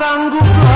三姑。